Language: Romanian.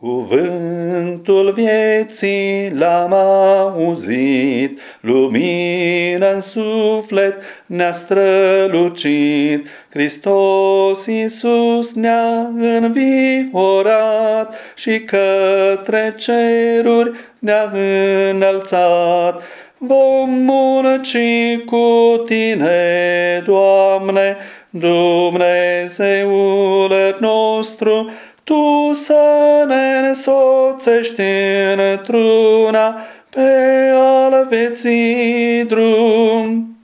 Cuvântul vieții l-am auzit, lumină în suflet ne-a strălucit. Hristos Iisus ne-a înviorat și către ceruri ne-a înălțat. Vom munci cu Tine, Doamne, Dumnezeul nostru, tu să ne însoțești într-una pe al vieții drum.